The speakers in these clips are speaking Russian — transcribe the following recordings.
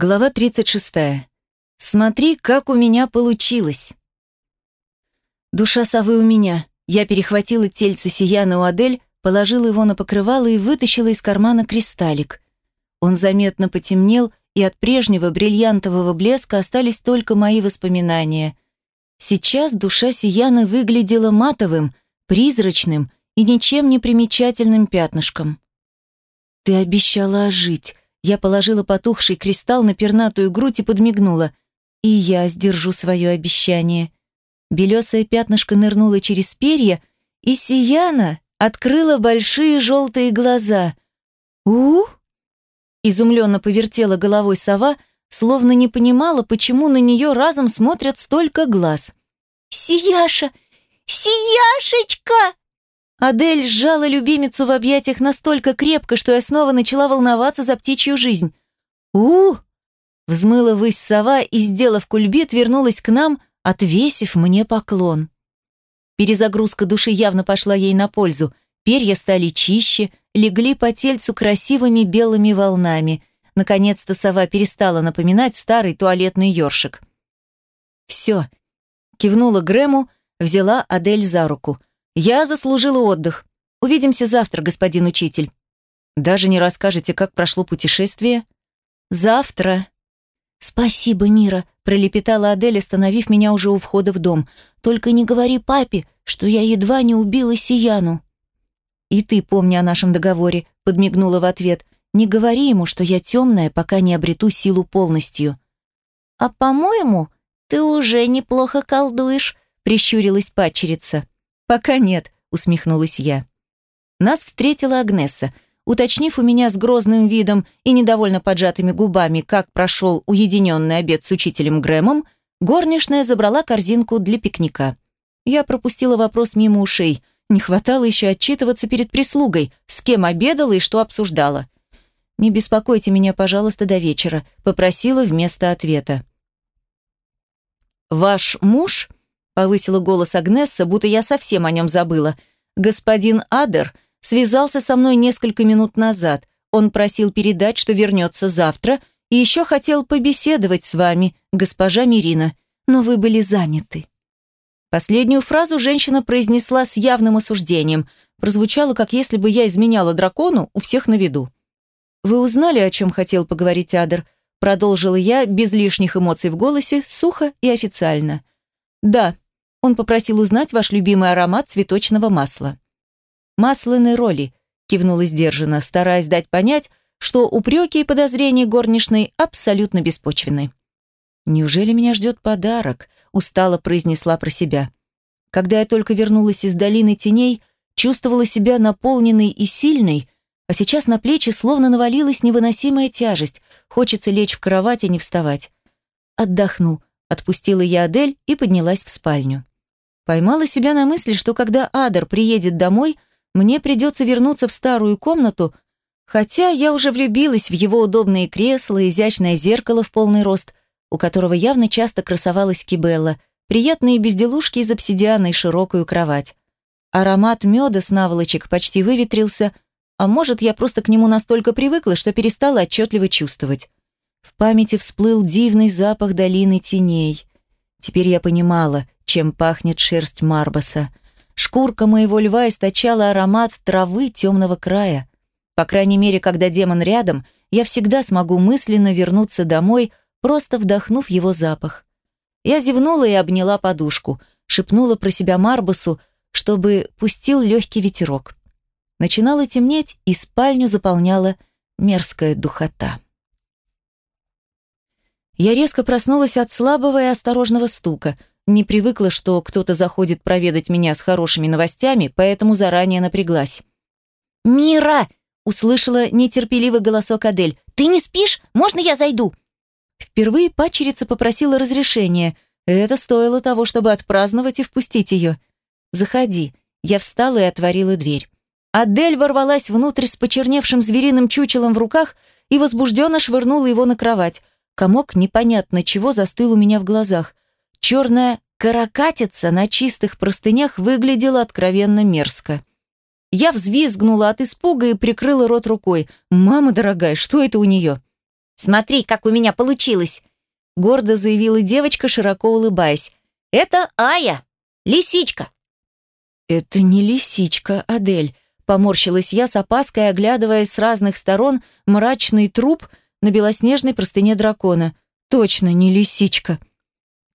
Глава 36. Смотри, как у меня получилось. Душа совы у меня. Я перехватила тельце Сияна у Адель, положила его на покрывало и вытащила из кармана кристаллик. Он заметно потемнел, и от прежнего бриллиантового блеска остались только мои воспоминания. Сейчас душа Сияна выглядела матовым, призрачным и ничем не примечательным пятнышком. «Ты обещала ожить», я положила потухший кристалл на пернатую грудь и подмигнула. И я сдержу свое обещание. Белесое пятнышко нырнуло через перья, и Сияна открыла большие желтые глаза. у, Изумленно повертела головой сова, словно не понимала, почему на нее разом смотрят столько глаз. «Сияша! Сияшечка!» Адель сжала любимицу в объятиях настолько крепко, что я снова начала волноваться за птичью жизнь. у, Взмыла высь сова и, сделав кульбит, вернулась к нам, отвесив мне поклон. Перезагрузка души явно пошла ей на пользу. Перья стали чище, легли по тельцу красивыми белыми волнами. Наконец-то сова перестала напоминать старый туалетный ёршик. «Все», — кивнула Грэму, взяла Адель за руку — я заслужила отдых. Увидимся завтра, господин учитель. Даже не расскажете, как прошло путешествие? Завтра. Спасибо, Мира, пролепетала Адель, остановив меня уже у входа в дом. Только не говори папе, что я едва не убила Сияну. И ты помни о нашем договоре, подмигнула в ответ. Не говори ему, что я темная, пока не обрету силу полностью. А по-моему, ты уже неплохо колдуешь, прищурилась падчерица. «Пока нет», — усмехнулась я. Нас встретила Агнеса. Уточнив у меня с грозным видом и недовольно поджатыми губами, как прошел уединенный обед с учителем Грэмом, горничная забрала корзинку для пикника. Я пропустила вопрос мимо ушей. Не хватало еще отчитываться перед прислугой, с кем обедала и что обсуждала. «Не беспокойте меня, пожалуйста, до вечера», — попросила вместо ответа. «Ваш муж?» Повысила голос Агнесса, будто я совсем о нем забыла. Господин Адер связался со мной несколько минут назад. Он просил передать, что вернется завтра, и еще хотел побеседовать с вами, госпожа Мирина, но вы были заняты. Последнюю фразу женщина произнесла с явным осуждением. Прозвучало, как если бы я изменяла дракону у всех на виду. «Вы узнали, о чем хотел поговорить Адер?» Продолжила я, без лишних эмоций в голосе, сухо и официально. «Да», он попросил узнать ваш любимый аромат цветочного масла. «Масляной роли», – кивнула сдержанно, стараясь дать понять, что упреки и подозрения горничной абсолютно беспочвенны. «Неужели меня ждет подарок?» – устало произнесла про себя. Когда я только вернулась из долины теней, чувствовала себя наполненной и сильной, а сейчас на плечи словно навалилась невыносимая тяжесть. Хочется лечь в кровать, а не вставать. «Отдохну», – отпустила я Адель и поднялась в спальню. Поймала себя на мысли, что когда Адер приедет домой, мне придется вернуться в старую комнату, хотя я уже влюбилась в его удобные кресла, изящное зеркало в полный рост, у которого явно часто красовалась Кибелла, приятные безделушки из обсидиана и широкую кровать. Аромат меда с наволочек почти выветрился, а может, я просто к нему настолько привыкла, что перестала отчетливо чувствовать. В памяти всплыл дивный запах долины теней. Теперь я понимала, чем пахнет шерсть Марбаса. Шкурка моего льва источала аромат травы темного края. По крайней мере, когда демон рядом, я всегда смогу мысленно вернуться домой, просто вдохнув его запах. Я зевнула и обняла подушку, шепнула про себя Марбасу, чтобы пустил легкий ветерок. Начинало темнеть, и спальню заполняла мерзкая духота. Я резко проснулась от слабого и осторожного стука. Не привыкла, что кто-то заходит проведать меня с хорошими новостями, поэтому заранее напряглась. «Мира!» — услышала нетерпеливый голосок Адель. «Ты не спишь? Можно я зайду?» Впервые падчерица попросила разрешения. Это стоило того, чтобы отпраздновать и впустить ее. «Заходи». Я встала и отворила дверь. Адель ворвалась внутрь с почерневшим звериным чучелом в руках и возбужденно швырнула его на кровать. Комок непонятно чего застыл у меня в глазах. Черная каракатица на чистых простынях выглядела откровенно мерзко. Я взвизгнула от испуга и прикрыла рот рукой. «Мама дорогая, что это у нее?» Смотри, как у меня получилось!» Гордо заявила девочка, широко улыбаясь. «Это Ая, лисичка!» «Это не лисичка, Адель», — поморщилась я с опаской, оглядывая с разных сторон мрачный труп на белоснежной простыне дракона. «Точно не лисичка!»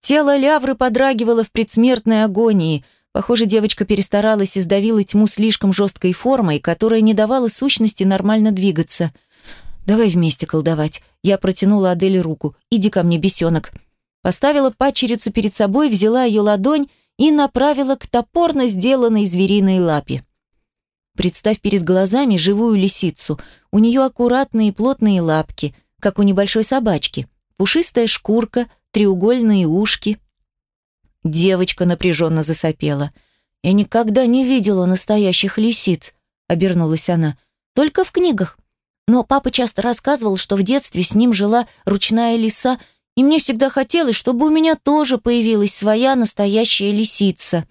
Тело лявры подрагивало в предсмертной агонии. Похоже, девочка перестаралась и сдавила тьму слишком жесткой формой, которая не давала сущности нормально двигаться. «Давай вместе колдовать». Я протянула Аделе руку. «Иди ко мне, бесенок». Поставила пачерицу перед собой, взяла ее ладонь и направила к топорно сделанной звериной лапе. Представь перед глазами живую лисицу. У нее аккуратные плотные лапки, как у небольшой собачки. Пушистая шкурка, треугольные ушки. Девочка напряженно засопела. «Я никогда не видела настоящих лисиц», — обернулась она. «Только в книгах. Но папа часто рассказывал, что в детстве с ним жила ручная лиса, и мне всегда хотелось, чтобы у меня тоже появилась своя настоящая лисица.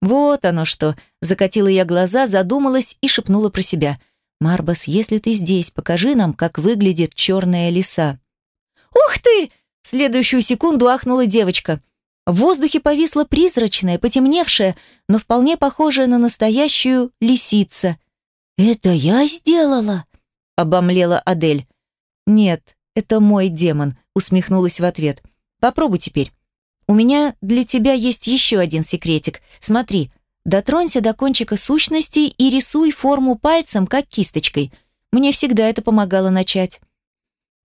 Вот оно что, закатила я глаза, задумалась и шепнула про себя. Марбас, если ты здесь, покажи нам, как выглядит черная лиса. Ух ты! Следующую секунду ахнула девочка. В воздухе повисла призрачная, потемневшая, но вполне похожая на настоящую лисица. «Это я сделала?» обомлела Адель. «Нет, это мой демон», — усмехнулась в ответ. «Попробуй теперь. У меня для тебя есть еще один секретик. Смотри, дотронься до кончика сущности и рисуй форму пальцем, как кисточкой. Мне всегда это помогало начать».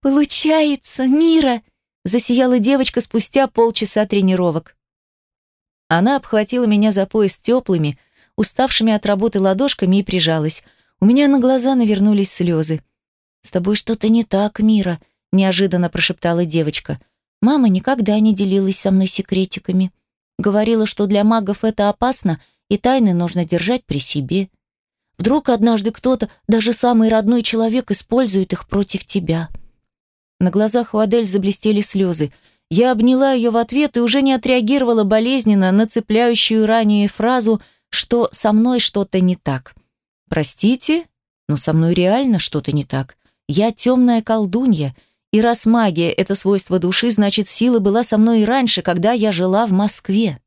«Получается, Мира!» — засияла девочка спустя полчаса тренировок. Она обхватила меня за пояс теплыми, уставшими от работы ладошками и прижалась. У меня на глаза навернулись слезы. «С тобой что-то не так, Мира», — неожиданно прошептала девочка. «Мама никогда не делилась со мной секретиками. Говорила, что для магов это опасно, и тайны нужно держать при себе. Вдруг однажды кто-то, даже самый родной человек, использует их против тебя». На глазах у Адель заблестели слезы. Я обняла ее в ответ и уже не отреагировала болезненно на цепляющую ранее фразу, что со мной что-то не так. «Простите, но со мной реально что-то не так. Я темная колдунья, и раз магия — это свойство души, значит, сила была со мной и раньше, когда я жила в Москве.